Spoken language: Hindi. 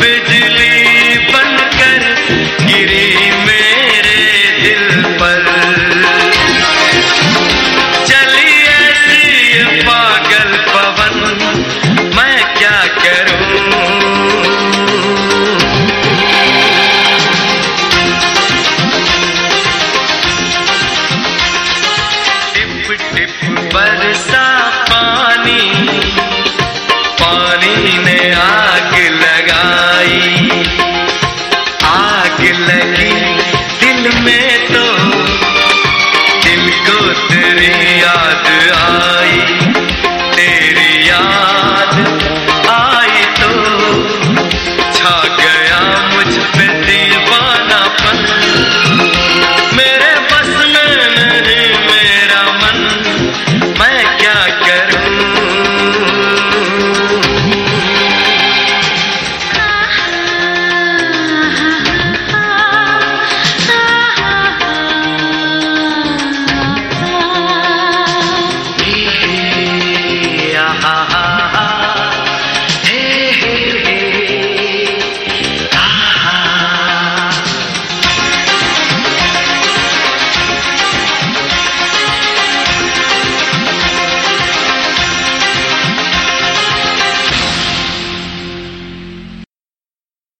बिजली बनकर गिरी मेरे दिल पर। पागल पवन मैं क्या टिप बरसा